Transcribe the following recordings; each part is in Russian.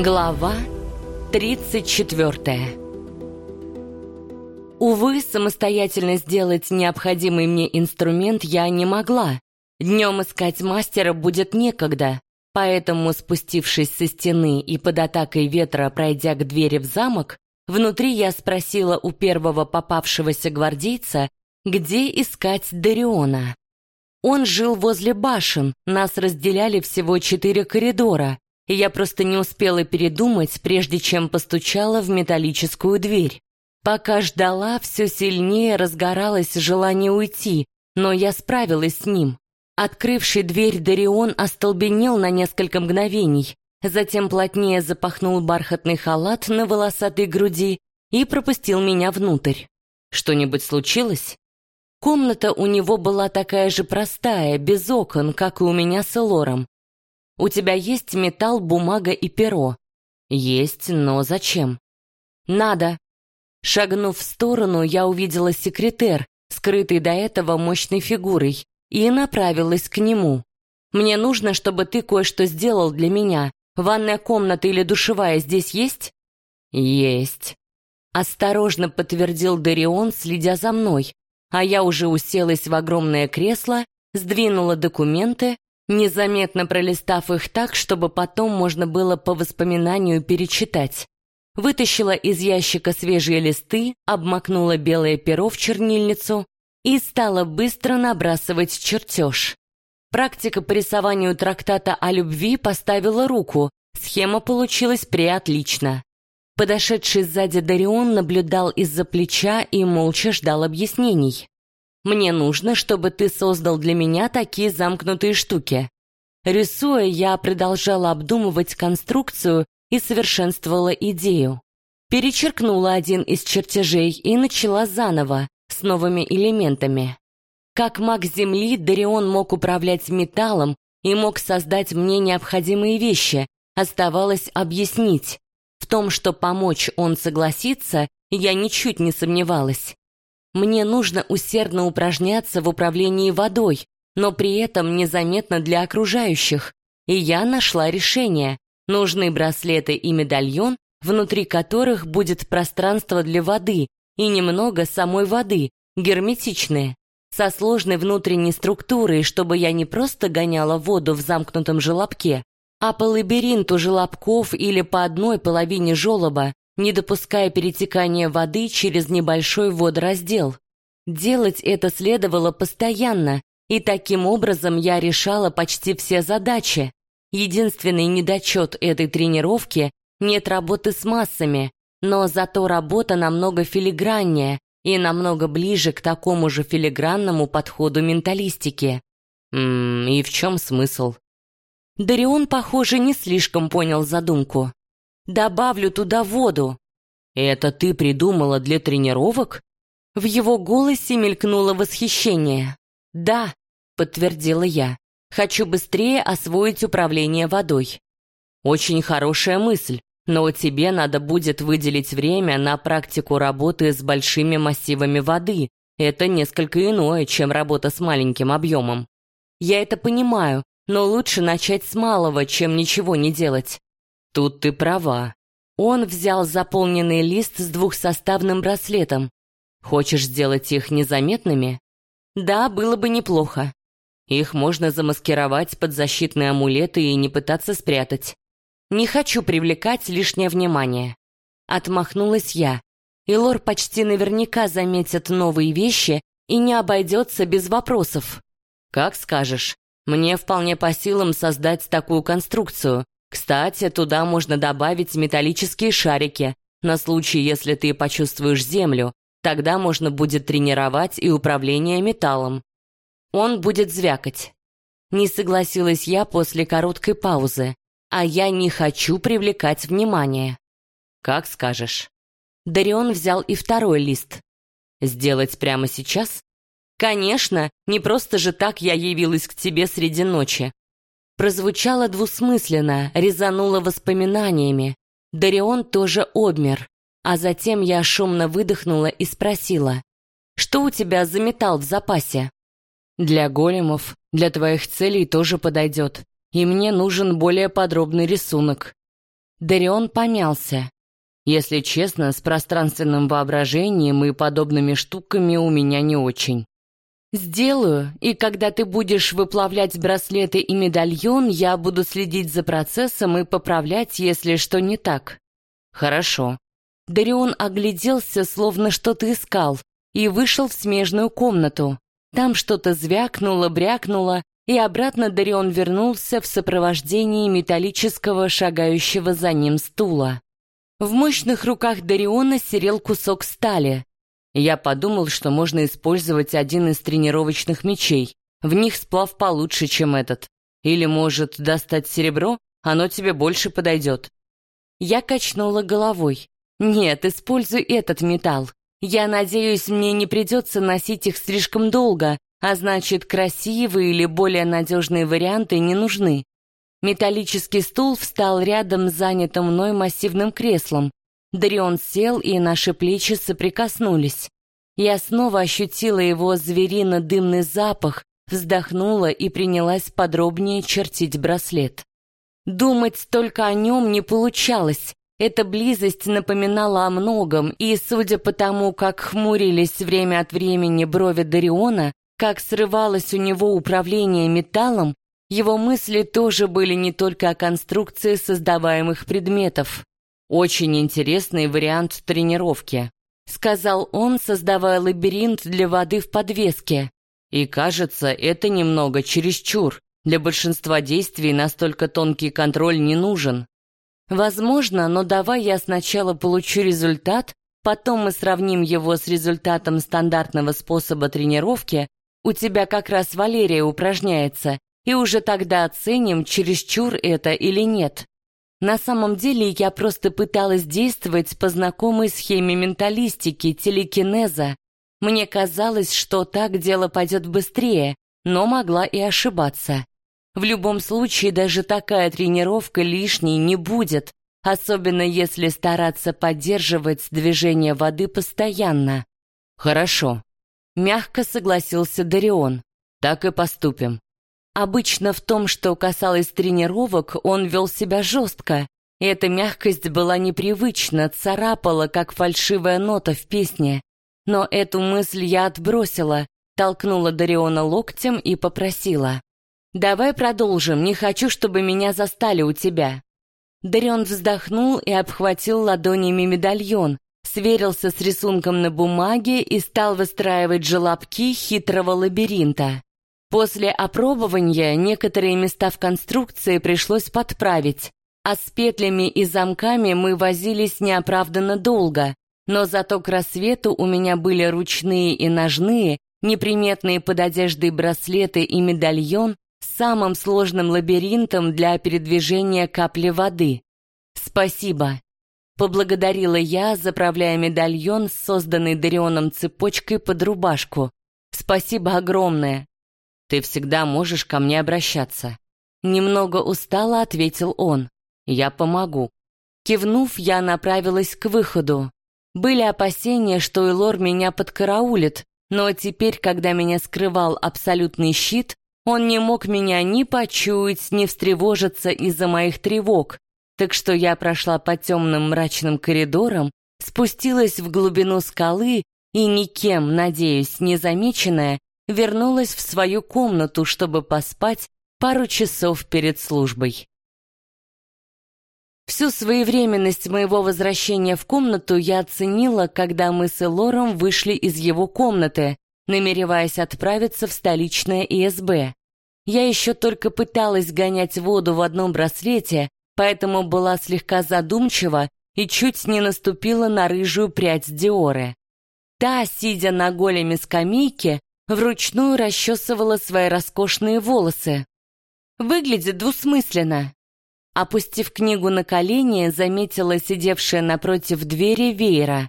Глава 34 Увы, самостоятельно сделать необходимый мне инструмент я не могла. Днем искать мастера будет некогда, поэтому, спустившись со стены и под атакой ветра пройдя к двери в замок, внутри я спросила у первого попавшегося гвардейца, где искать Дариона. Он жил возле башен, нас разделяли всего четыре коридора, и я просто не успела передумать, прежде чем постучала в металлическую дверь. Пока ждала, все сильнее разгоралось желание уйти, но я справилась с ним. Открывший дверь Дарион остолбенел на несколько мгновений, затем плотнее запахнул бархатный халат на волосатой груди и пропустил меня внутрь. Что-нибудь случилось? Комната у него была такая же простая, без окон, как и у меня с Элором. У тебя есть металл, бумага и перо? Есть, но зачем? Надо. Шагнув в сторону, я увидела секретер, скрытый до этого мощной фигурой, и направилась к нему. Мне нужно, чтобы ты кое-что сделал для меня. Ванная комната или душевая здесь есть? Есть. Осторожно подтвердил Дарион, следя за мной, а я уже уселась в огромное кресло, сдвинула документы, незаметно пролистав их так, чтобы потом можно было по воспоминанию перечитать. Вытащила из ящика свежие листы, обмакнула белое перо в чернильницу и стала быстро набрасывать чертеж. Практика по рисованию трактата о любви поставила руку, схема получилась преотлично. Подошедший сзади Дарион наблюдал из-за плеча и молча ждал объяснений. Мне нужно, чтобы ты создал для меня такие замкнутые штуки. Рисуя, я продолжала обдумывать конструкцию и совершенствовала идею. Перечеркнула один из чертежей и начала заново, с новыми элементами. Как маг Земли, Дарион мог управлять металлом и мог создать мне необходимые вещи, оставалось объяснить. В том, что помочь он согласится, я ничуть не сомневалась. Мне нужно усердно упражняться в управлении водой, но при этом незаметно для окружающих. И я нашла решение. Нужны браслеты и медальон, внутри которых будет пространство для воды и немного самой воды, герметичные, со сложной внутренней структурой, чтобы я не просто гоняла воду в замкнутом желобке, а по лабиринту желобков или по одной половине желоба, не допуская перетекания воды через небольшой водораздел. Делать это следовало постоянно, и таким образом я решала почти все задачи. Единственный недочет этой тренировки — нет работы с массами, но зато работа намного филиграннее и намного ближе к такому же филигранному подходу менталистики. Ммм, и в чем смысл? Дарион, похоже, не слишком понял задумку. Добавлю туда воду. Это ты придумала для тренировок? В его голосе мелькнуло восхищение. Да, подтвердила я. Хочу быстрее освоить управление водой. Очень хорошая мысль, но тебе надо будет выделить время на практику работы с большими массивами воды. Это несколько иное, чем работа с маленьким объемом. Я это понимаю, но лучше начать с малого, чем ничего не делать. Тут ты права. Он взял заполненный лист с двухсоставным браслетом. Хочешь сделать их незаметными? Да, было бы неплохо. Их можно замаскировать под защитные амулеты и не пытаться спрятать. Не хочу привлекать лишнее внимание. Отмахнулась я. Илор почти наверняка заметит новые вещи и не обойдется без вопросов. Как скажешь. Мне вполне по силам создать такую конструкцию, кстати, туда можно добавить металлические шарики, на случай, если ты почувствуешь землю. Тогда можно будет тренировать и управление металлом. Он будет звякать. Не согласилась я после короткой паузы. А я не хочу привлекать внимание. Как скажешь. Дарион взял и второй лист. Сделать прямо сейчас? Конечно, не просто же так я явилась к тебе среди ночи прозвучало двусмысленно, резануло воспоминаниями. Дарион тоже обмер, а затем я шумно выдохнула и спросила, «Что у тебя за металл в запасе?» «Для големов, для твоих целей тоже подойдет, и мне нужен более подробный рисунок». Дарион помялся. Если честно, с пространственным воображением и подобными штуками у меня не очень. «Сделаю, и когда ты будешь выплавлять браслеты и медальон, я буду следить за процессом и поправлять, если что не так». «Хорошо». Дарион огляделся, словно что-то искал, и вышел в смежную комнату. Там что-то звякнуло, брякнуло, и обратно Дарион вернулся в сопровождении металлического шагающего за ним стула. В мощных руках Дариона серел кусок стали. Я подумал, что можно использовать один из тренировочных мечей. В них сплав получше, чем этот. Или, может, достать серебро? Оно тебе больше подойдет. Я качнула головой. Нет, используй этот металл. Я надеюсь, мне не придется носить их слишком долго, а значит, красивые или более надежные варианты не нужны. Металлический стул встал рядом с занятым мной массивным креслом. Дарион сел, и наши плечи соприкоснулись. Я снова ощутила его зверино-дымный запах, вздохнула и принялась подробнее чертить браслет. Думать только о нем не получалось. Эта близость напоминала о многом, и, судя по тому, как хмурились время от времени брови Дариона, как срывалось у него управление металлом, его мысли тоже были не только о конструкции создаваемых предметов. «Очень интересный вариант тренировки», — сказал он, создавая лабиринт для воды в подвеске. «И кажется, это немного чересчур. Для большинства действий настолько тонкий контроль не нужен». «Возможно, но давай я сначала получу результат, потом мы сравним его с результатом стандартного способа тренировки. У тебя как раз Валерия упражняется, и уже тогда оценим, чересчур это или нет. На самом деле я просто пыталась действовать по знакомой схеме менталистики, телекинеза. Мне казалось, что так дело пойдет быстрее, но могла и ошибаться. В любом случае, даже такая тренировка лишней не будет, особенно если стараться поддерживать движение воды постоянно. Хорошо. Мягко согласился Дарион. Так и поступим. Обычно в том, что касалось тренировок, он вел себя жестко. Эта мягкость была непривычна, царапала, как фальшивая нота в песне. Но эту мысль я отбросила, толкнула Дариона локтем и попросила. «Давай продолжим, не хочу, чтобы меня застали у тебя». Дарион вздохнул и обхватил ладонями медальон, сверился с рисунком на бумаге и стал выстраивать желобки хитрого лабиринта. После опробования некоторые места в конструкции пришлось подправить, а с петлями и замками мы возились неоправданно долго, но зато к рассвету у меня были ручные и ножные, неприметные под одеждой браслеты и медальон с самым сложным лабиринтом для передвижения капли воды. «Спасибо», — поблагодарила я, заправляя медальон с созданной Дарионом цепочкой под рубашку. «Спасибо огромное». Ты всегда можешь ко мне обращаться». Немного устало ответил он. «Я помогу». Кивнув, я направилась к выходу. Были опасения, что Элор меня подкараулит, но теперь, когда меня скрывал абсолютный щит, он не мог меня ни почуять, ни встревожиться из-за моих тревог, так что я прошла по темным мрачным коридорам, спустилась в глубину скалы и никем, надеюсь, незамеченная, вернулась в свою комнату, чтобы поспать пару часов перед службой. Всю своевременность моего возвращения в комнату я оценила, когда мы с Элором вышли из его комнаты, намереваясь отправиться в столичное ИСБ. Я еще только пыталась гонять воду в одном браслете, поэтому была слегка задумчива и чуть не наступила на рыжую прядь Диоры. Та, сидя на големи скамейке, вручную расчесывала свои роскошные волосы. Выглядит двусмысленно. Опустив книгу на колени, заметила сидевшая напротив двери Вейра.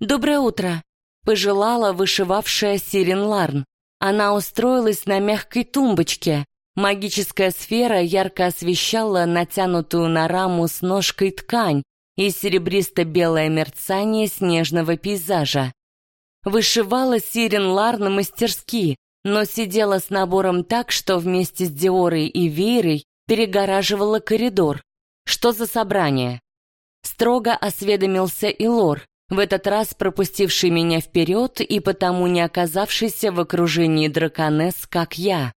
«Доброе утро», — пожелала вышивавшая Сирен Ларн. Она устроилась на мягкой тумбочке. Магическая сфера ярко освещала натянутую на раму с ножкой ткань и серебристо-белое мерцание снежного пейзажа. Вышивала Сирен Ларна мастерски, но сидела с набором так, что вместе с Диорой и Вейрой перегораживала коридор. Что за собрание?» Строго осведомился Илор, в этот раз пропустивший меня вперед и потому не оказавшийся в окружении драконесс, как я.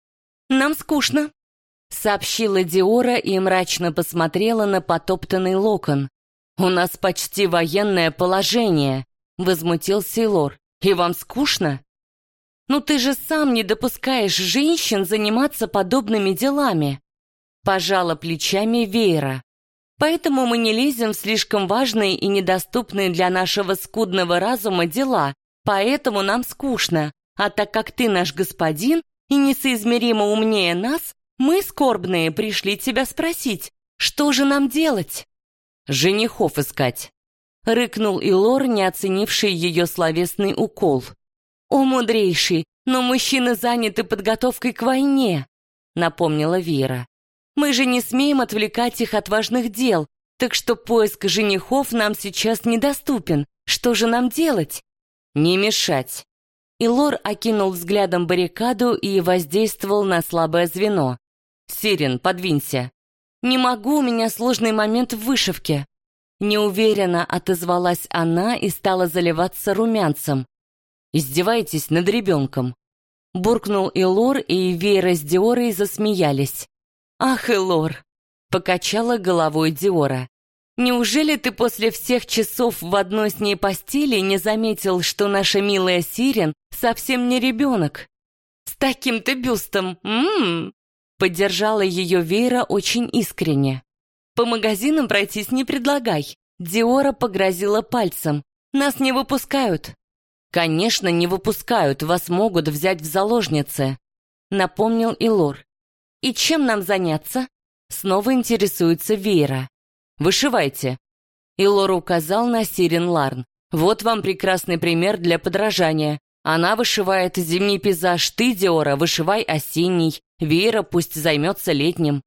«Нам скучно», — сообщила Диора и мрачно посмотрела на потоптанный локон. «У нас почти военное положение», — возмутился Илор. «И вам скучно?» «Ну ты же сам не допускаешь женщин заниматься подобными делами», — пожала плечами Вейра. Поэтому мы не лезем в слишком важные и недоступные для нашего скудного разума дела, поэтому нам скучно. А так как ты наш господин и несоизмеримо умнее нас, мы, скорбные, пришли тебя спросить, что же нам делать? Женихов искать. Рыкнул Илор, не оценивший ее словесный укол. «О, мудрейший, но мужчины заняты подготовкой к войне», напомнила Вера. Мы же не смеем отвлекать их от важных дел, так что поиск женихов нам сейчас недоступен. Что же нам делать? Не мешать. Илор окинул взглядом баррикаду и воздействовал на слабое звено. «Сирен, подвинься». «Не могу, у меня сложный момент в вышивке». Неуверенно отозвалась она и стала заливаться румянцем. «Издеваетесь над ребенком». Буркнул Илор, и Вейра с Диорой засмеялись. «Ах, Элор!» — покачала головой Диора. «Неужели ты после всех часов в одной с ней постели не заметил, что наша милая Сирен совсем не ребенок? С таким-то бюстом, ммм!» Поддержала ее Вейра очень искренне. «По магазинам пройтись не предлагай». Диора погрозила пальцем. «Нас не выпускают». «Конечно, не выпускают, вас могут взять в заложницы», напомнил Илор. «И чем нам заняться?» Снова интересуется Вейра. «Вышивайте». И Лора указал на Сирен Ларн. «Вот вам прекрасный пример для подражания. Она вышивает зимний пейзаж, ты, Диора, вышивай осенний. Вейра пусть займется летним».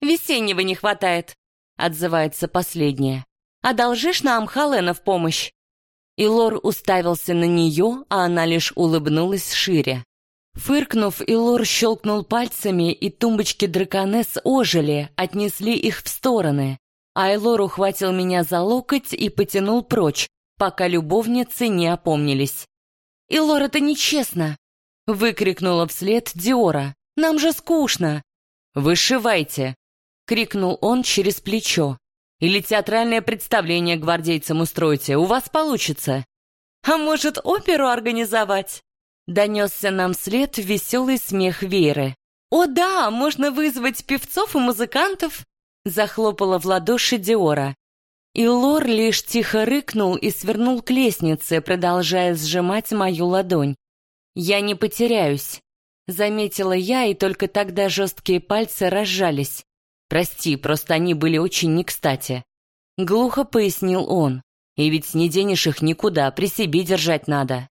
«Весеннего не хватает», — отзывается последняя. «Одолжишь нам Халена в помощь?» И Лор уставился на нее, а она лишь улыбнулась шире. Фыркнув, Илор щелкнул пальцами, и тумбочки драконесс ожили, отнесли их в стороны. А Элор ухватил меня за локоть и потянул прочь, пока любовницы не опомнились. «Илор, это нечестно!» — выкрикнула вслед Диора. «Нам же скучно!» «Вышивайте!» — крикнул он через плечо. «Или театральное представление гвардейцам устроите, у вас получится!» «А может, оперу организовать?» Донесся нам вслед веселый смех Веры. «О да, можно вызвать певцов и музыкантов!» Захлопала в ладоши Диора. И Лор лишь тихо рыкнул и свернул к лестнице, продолжая сжимать мою ладонь. «Я не потеряюсь», — заметила я, и только тогда жесткие пальцы разжались. «Прости, просто они были очень не кстати». Глухо пояснил он. «И ведь не денешь их никуда, при себе держать надо».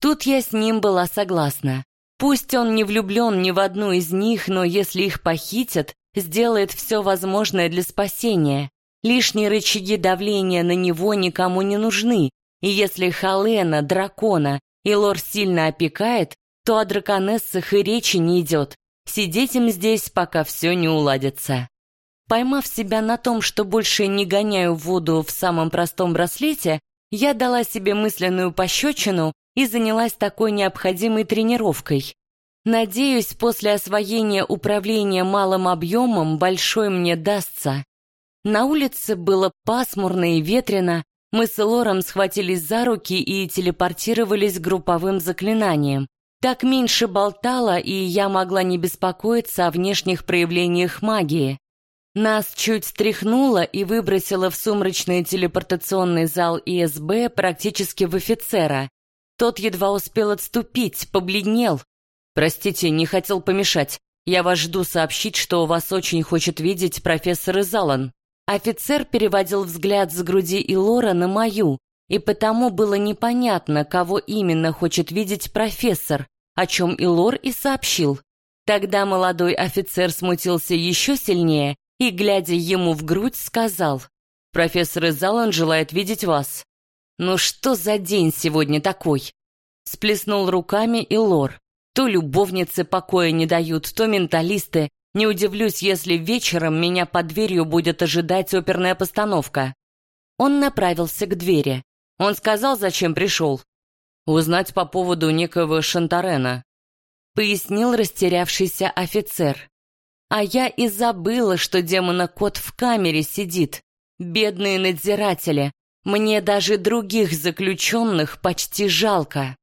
Тут я с ним была согласна. Пусть он не влюблен ни в одну из них, но если их похитят, сделает все возможное для спасения. Лишние рычаги давления на него никому не нужны, и если Халена, дракона, и лор сильно опекает, то о драконессах и речи не идет. Сидеть им здесь, пока все не уладится. Поймав себя на том, что больше не гоняю воду в самом простом браслете, я дала себе мысленную пощечину и занялась такой необходимой тренировкой. Надеюсь, после освоения управления малым объемом большой мне дастся. На улице было пасмурно и ветрено, мы с Лором схватились за руки и телепортировались групповым заклинанием. Так меньше болтала, и я могла не беспокоиться о внешних проявлениях магии. Нас чуть стряхнуло и выбросило в сумрачный телепортационный зал ИСБ практически в офицера. Тот едва успел отступить, побледнел. «Простите, не хотел помешать. Я вас жду сообщить, что вас очень хочет видеть профессор Изалан». Офицер переводил взгляд с груди Илора на мою, и потому было непонятно, кого именно хочет видеть профессор, о чем Илор и сообщил. Тогда молодой офицер смутился еще сильнее и, глядя ему в грудь, сказал, «Профессор Изалан желает видеть вас». «Ну что за день сегодня такой?» Сплеснул руками и лор. То любовницы покоя не дают, то менталисты. Не удивлюсь, если вечером меня под дверью будет ожидать оперная постановка. Он направился к двери. Он сказал, зачем пришел. Узнать по поводу некого Шантарена. Пояснил растерявшийся офицер. А я и забыла, что демона-кот в камере сидит. Бедные надзиратели. Мне даже других заключенных почти жалко.